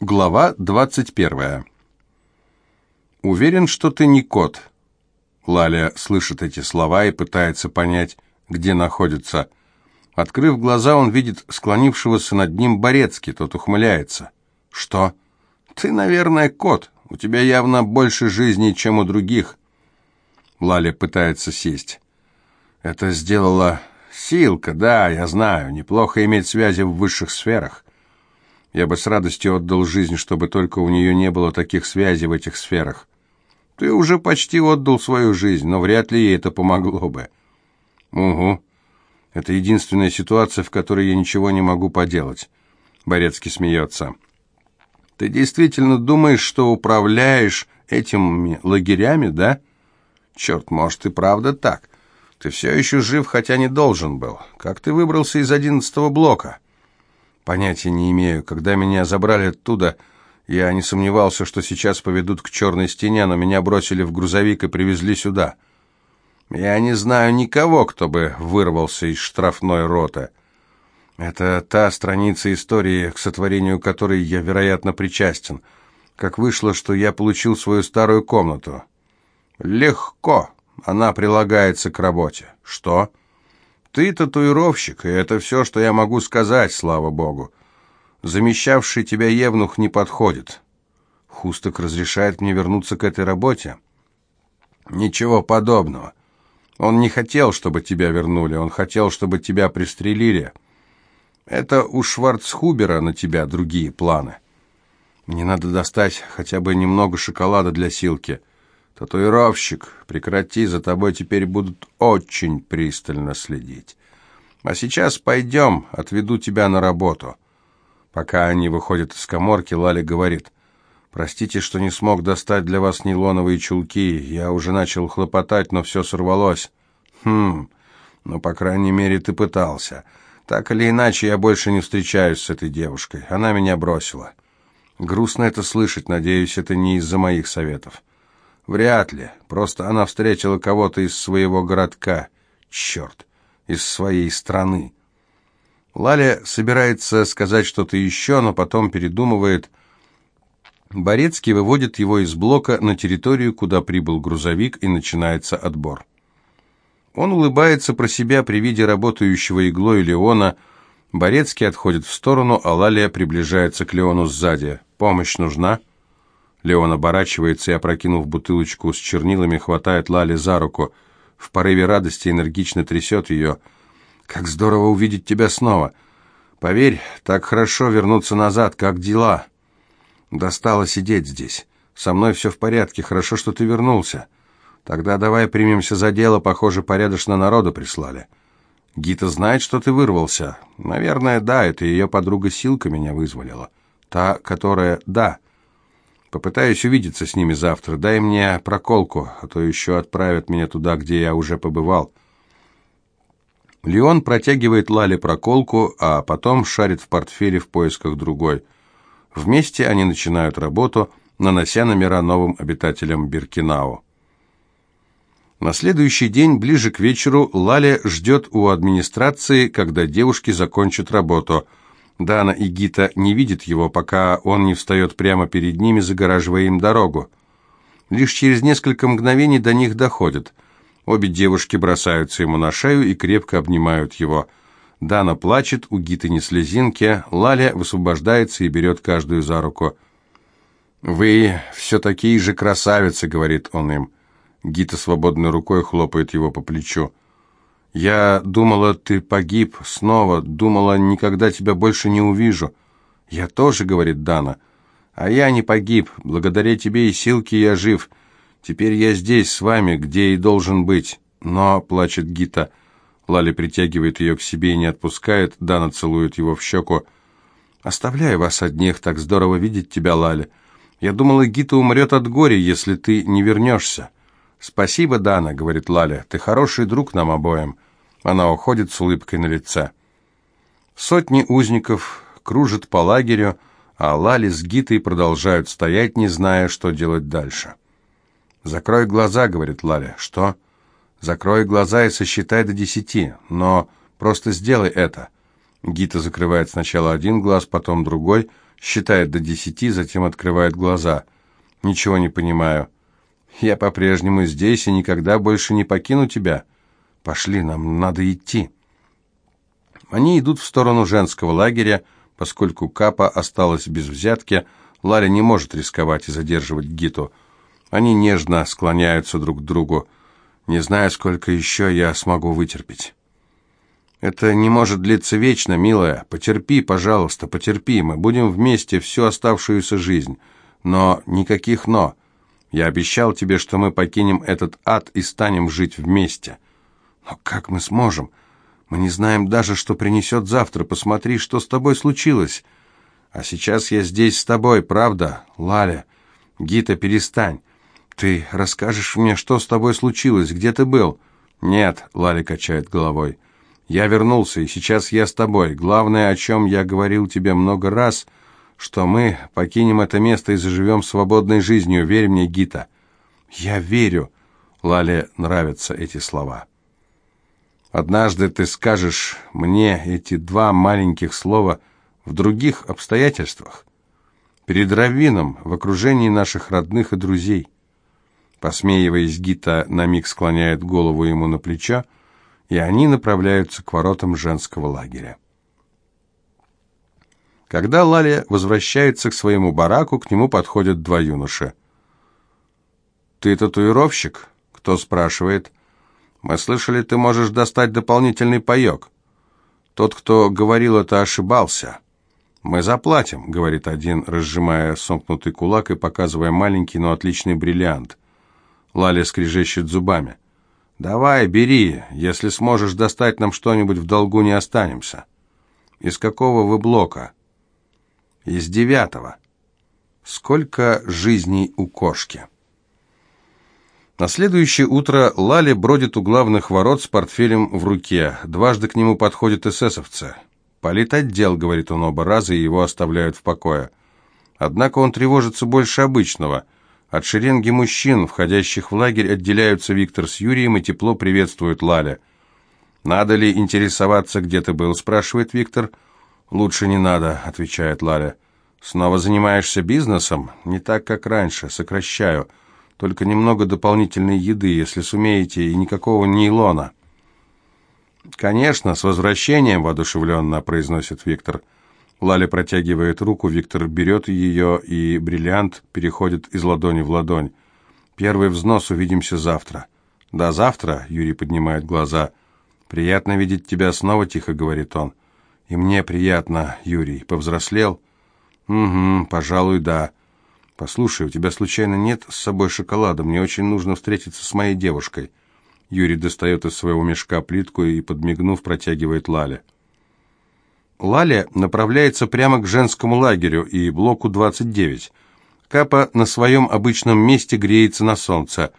Глава 21. «Уверен, что ты не кот». Лаля слышит эти слова и пытается понять, где находится. Открыв глаза, он видит склонившегося над ним Борецкий, тот ухмыляется. «Что?» «Ты, наверное, кот. У тебя явно больше жизни, чем у других». Лаля пытается сесть. «Это сделала Силка, да, я знаю. Неплохо иметь связи в высших сферах. Я бы с радостью отдал жизнь, чтобы только у нее не было таких связей в этих сферах. Ты уже почти отдал свою жизнь, но вряд ли ей это помогло бы. Угу. Это единственная ситуация, в которой я ничего не могу поделать. Борецкий смеется. Ты действительно думаешь, что управляешь этими лагерями, да? Черт, может и правда так. Ты все еще жив, хотя не должен был. Как ты выбрался из одиннадцатого блока? Понятия не имею. Когда меня забрали оттуда, я не сомневался, что сейчас поведут к черной стене, но меня бросили в грузовик и привезли сюда. Я не знаю никого, кто бы вырвался из штрафной роты. Это та страница истории, к сотворению которой я, вероятно, причастен. Как вышло, что я получил свою старую комнату. Легко. Она прилагается к работе. Что? Ты татуировщик, и это все, что я могу сказать, слава богу. Замещавший тебя Евнух не подходит. Хусток разрешает мне вернуться к этой работе. Ничего подобного. Он не хотел, чтобы тебя вернули, он хотел, чтобы тебя пристрелили. Это у Шварцхубера на тебя другие планы. Мне надо достать хотя бы немного шоколада для Силки. «Татуировщик, прекрати, за тобой теперь будут очень пристально следить. А сейчас пойдем, отведу тебя на работу». Пока они выходят из коморки, Лали говорит, «Простите, что не смог достать для вас нейлоновые чулки. Я уже начал хлопотать, но все сорвалось». «Хм, ну, по крайней мере, ты пытался. Так или иначе, я больше не встречаюсь с этой девушкой. Она меня бросила. Грустно это слышать, надеюсь, это не из-за моих советов». Вряд ли. Просто она встретила кого-то из своего городка. Черт, из своей страны. Лаля собирается сказать что-то еще, но потом передумывает. Борецкий выводит его из блока на территорию, куда прибыл грузовик, и начинается отбор. Он улыбается про себя при виде работающего иглой Леона. Борецкий отходит в сторону, а Лалия приближается к Леону сзади. «Помощь нужна?» Леон оборачивается и, опрокинув бутылочку с чернилами, хватает Лали за руку. В порыве радости энергично трясет ее. «Как здорово увидеть тебя снова! Поверь, так хорошо вернуться назад. Как дела?» «Достало сидеть здесь. Со мной все в порядке. Хорошо, что ты вернулся. Тогда давай примемся за дело. Похоже, порядочно народу прислали». «Гита знает, что ты вырвался?» «Наверное, да. Это ее подруга Силка меня вызволила. Та, которая...» «Да». Попытаюсь увидеться с ними завтра. Дай мне проколку, а то еще отправят меня туда, где я уже побывал». Леон протягивает Лале проколку, а потом шарит в портфеле в поисках другой. Вместе они начинают работу, нанося номера новым обитателям Биркинау. На следующий день, ближе к вечеру, Лаля ждет у администрации, когда девушки закончат работу – Дана и Гита не видят его, пока он не встает прямо перед ними, загораживая им дорогу. Лишь через несколько мгновений до них доходит. Обе девушки бросаются ему на шею и крепко обнимают его. Дана плачет, у Гиты не слезинки, Лаля высвобождается и берет каждую за руку. «Вы все такие же красавицы», — говорит он им. Гита свободной рукой хлопает его по плечу. Я думала, ты погиб снова, думала, никогда тебя больше не увижу. Я тоже, говорит Дана. А я не погиб. Благодаря тебе и силке я жив. Теперь я здесь с вами, где и должен быть. Но, плачет Гита. Лали притягивает ее к себе и не отпускает. Дана целует его в щеку. «Оставляю вас одних, так здорово видеть тебя, Лали. Я думала, Гита умрет от горя, если ты не вернешься». «Спасибо, Дана», — говорит Лаля, — «ты хороший друг нам обоим». Она уходит с улыбкой на лице. Сотни узников кружат по лагерю, а Лали с Гитой продолжают стоять, не зная, что делать дальше. «Закрой глаза», — говорит Лаля. «Что?» «Закрой глаза и сосчитай до десяти, но просто сделай это». Гита закрывает сначала один глаз, потом другой. считает до десяти, затем открывает глаза. «Ничего не понимаю. Я по-прежнему здесь и никогда больше не покину тебя. Пошли, нам надо идти». Они идут в сторону женского лагеря, поскольку Капа осталась без взятки, Лаля не может рисковать и задерживать Гиту. Они нежно склоняются друг к другу, не зная, сколько еще я смогу вытерпеть. «Это не может длиться вечно, милая. Потерпи, пожалуйста, потерпи. Мы будем вместе всю оставшуюся жизнь. Но никаких «но». Я обещал тебе, что мы покинем этот ад и станем жить вместе. Но как мы сможем? Мы не знаем даже, что принесет завтра. Посмотри, что с тобой случилось. А сейчас я здесь с тобой, правда, Лаля? Гита, перестань. Ты расскажешь мне, что с тобой случилось, где ты был? Нет, Лаля качает головой. Я вернулся, и сейчас я с тобой. Главное, о чем я говорил тебе много раз, что мы покинем это место и заживем свободной жизнью. Верь мне, Гита. Я верю. Лале нравятся эти слова. Однажды ты скажешь мне эти два маленьких слова в других обстоятельствах. Перед раввином, в окружении наших родных и друзей. Посмеиваясь, Гита на миг склоняет голову ему на плечо, и они направляются к воротам женского лагеря. Когда Лалия возвращается к своему бараку, к нему подходят два юноши. «Ты татуировщик?» Кто спрашивает? «Мы слышали, ты можешь достать дополнительный паёк». Тот, кто говорил это, ошибался. «Мы заплатим», — говорит один, разжимая сомкнутый кулак и показывая маленький, но отличный бриллиант. Лаля скрежещет зубами. «Давай, бери. Если сможешь достать нам что-нибудь, в долгу не останемся». «Из какого вы блока?» «Из девятого». «Сколько жизней у кошки?» На следующее утро Лали бродит у главных ворот с портфелем в руке. Дважды к нему подходят эсэсовцы. «Политотдел», — говорит он оба раза, и его оставляют в покое. Однако он тревожится больше обычного — от шеренги мужчин, входящих в лагерь, отделяются Виктор с Юрием и тепло приветствуют Лаля. «Надо ли интересоваться, где ты был?» – спрашивает Виктор. «Лучше не надо», – отвечает Лаля. «Снова занимаешься бизнесом? Не так, как раньше. Сокращаю. Только немного дополнительной еды, если сумеете, и никакого нейлона». «Конечно, с возвращением», – воодушевленно произносит Виктор. Лаля протягивает руку, Виктор берет ее, и бриллиант переходит из ладони в ладонь. «Первый взнос, увидимся завтра». «Да, завтра», — Юрий поднимает глаза. «Приятно видеть тебя снова», — тихо говорит он. «И мне приятно, Юрий. Повзрослел?» «Угу, пожалуй, да». «Послушай, у тебя случайно нет с собой шоколада? Мне очень нужно встретиться с моей девушкой». Юрий достает из своего мешка плитку и, подмигнув, протягивает Лале. Лаля направляется прямо к женскому лагерю и блоку 29. Капа на своем обычном месте греется на солнце.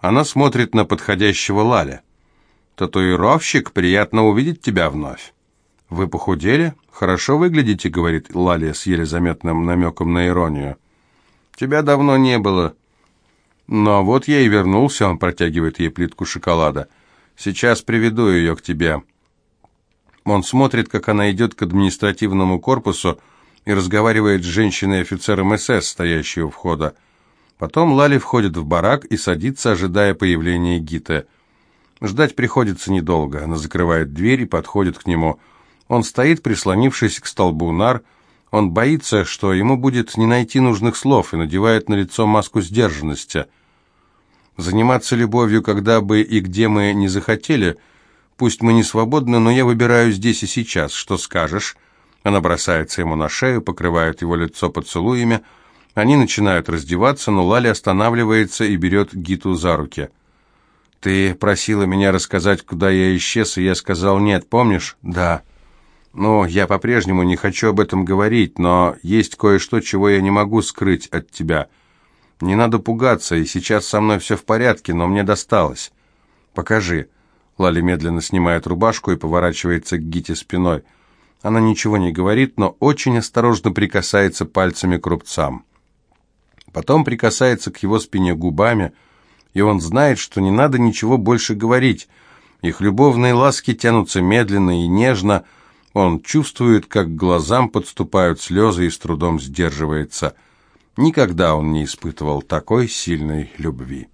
Она смотрит на подходящего Лаля. «Татуировщик, приятно увидеть тебя вновь». «Вы похудели? Хорошо выглядите», — говорит Лаля с еле заметным намеком на иронию. «Тебя давно не было». «Но вот я и вернулся», — он протягивает ей плитку шоколада. «Сейчас приведу ее к тебе». Он смотрит, как она идет к административному корпусу и разговаривает с женщиной-офицером СС, стоящей у входа. Потом Лали входит в барак и садится, ожидая появления Гита. Ждать приходится недолго. Она закрывает дверь и подходит к нему. Он стоит, прислонившись к столбу нар. Он боится, что ему будет не найти нужных слов, и надевает на лицо маску сдержанности. Заниматься любовью, когда бы и где мы не захотели – Пусть мы не свободны, но я выбираю здесь и сейчас. Что скажешь?» Она бросается ему на шею, покрывает его лицо поцелуями. Они начинают раздеваться, но Лали останавливается и берет Гиту за руки. «Ты просила меня рассказать, куда я исчез, и я сказал нет, помнишь?» «Да». «Ну, я по-прежнему не хочу об этом говорить, но есть кое-что, чего я не могу скрыть от тебя. Не надо пугаться, и сейчас со мной все в порядке, но мне досталось. Покажи». Лали медленно снимает рубашку и поворачивается к Гите спиной. Она ничего не говорит, но очень осторожно прикасается пальцами к рубцам. Потом прикасается к его спине губами, и он знает, что не надо ничего больше говорить. Их любовные ласки тянутся медленно и нежно. Он чувствует, как глазам подступают слезы и с трудом сдерживается. Никогда он не испытывал такой сильной любви.